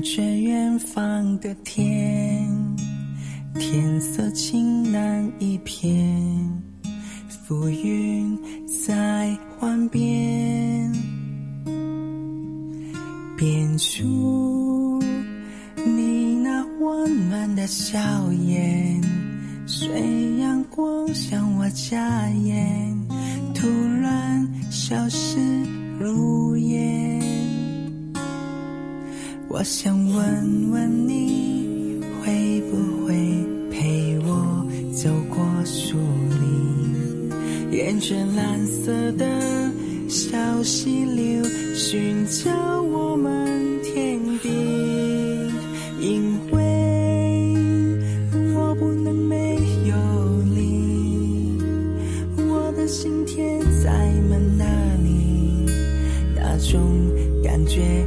看着远方的天，天色青蓝一片，浮云在幻变，变出你那温暖的笑颜，随阳光向我加眼，突然消失如烟。我想问问你，会不会陪我走过树林，沿着蓝色的小溪流，寻找我们天地？因为我不能没有你，我的心填在门那里，那种感觉